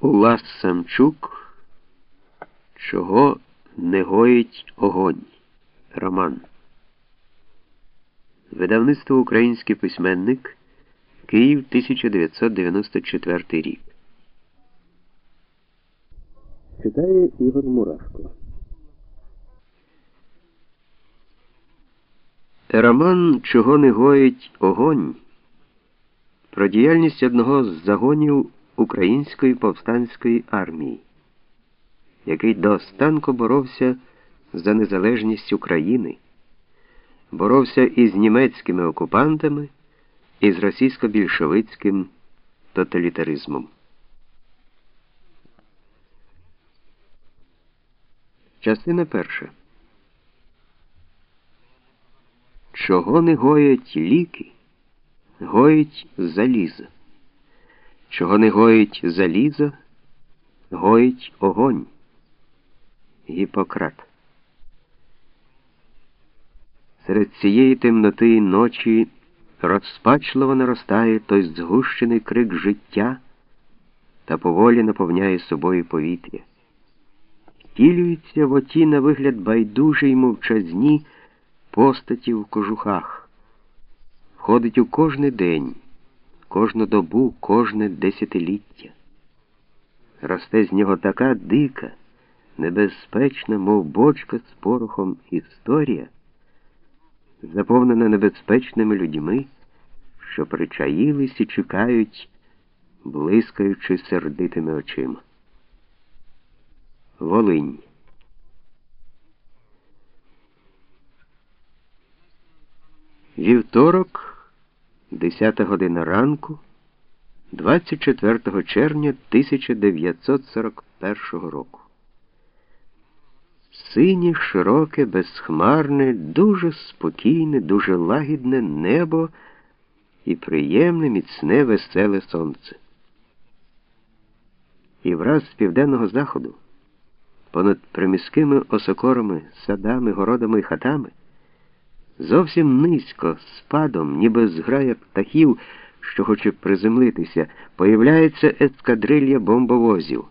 Улас Самчук, чого не гоїть огонь. Роман. Видавництво Український письменник Київ 1994 рік. Читає Ігор Мурашко. Роман Чого не гоїть огонь про діяльність одного з загонів Української повстанської армії, який до останку боровся за незалежність України, боровся із німецькими окупантами і з російсько-більшовицьким тоталітаризмом. Частина перша. Чого не гоять ліки, гоїть залізо. Чого не гоїть залізо, гоїть огонь. Гіппократ. Серед цієї темноти ночі розпачливо наростає той згущений крик життя та поволі наповняє собою повітря. Втілюється в оті на вигляд байдужі й мовчазні постаті в кожухах, входить у кожний день кожну добу, кожне десятиліття. Росте з нього така дика, небезпечна, мов бочка з порохом історія, заповнена небезпечними людьми, що причаїлись і чекають, блискаючи сердитими очима. Волинь. Вівторок. 10 година ранку, 24 червня 1941 року. Синє, широке, безхмарне, дуже спокійне, дуже лагідне небо і приємне, міцне, веселе сонце. І враз з південного заходу, понад приміськими осокорами, садами, городами і хатами. Зовсім низько, спадом, ніби зграя птахів, що хоче приземлитися, появляється ескадрилья бомбовозів.